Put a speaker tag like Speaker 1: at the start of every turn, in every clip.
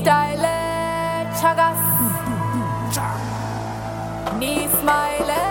Speaker 1: style chagas Knee smile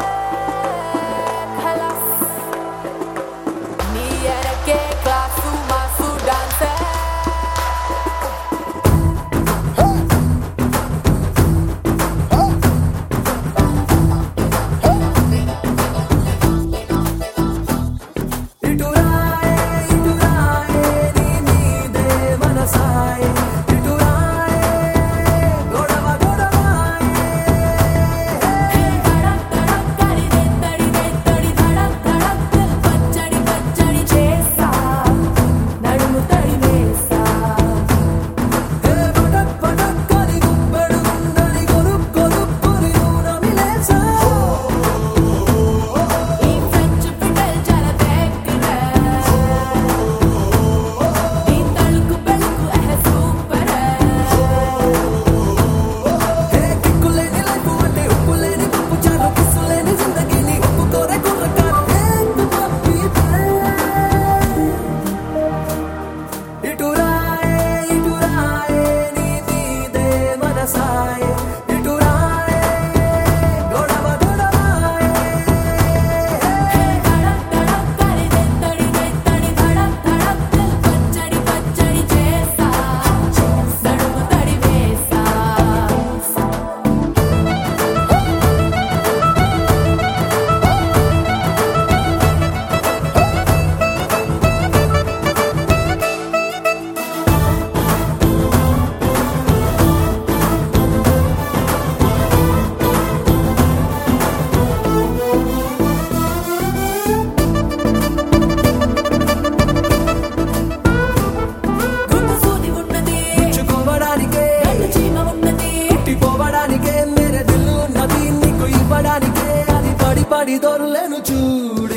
Speaker 2: పడి దొరలను చూడు.